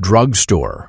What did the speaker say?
drugstore.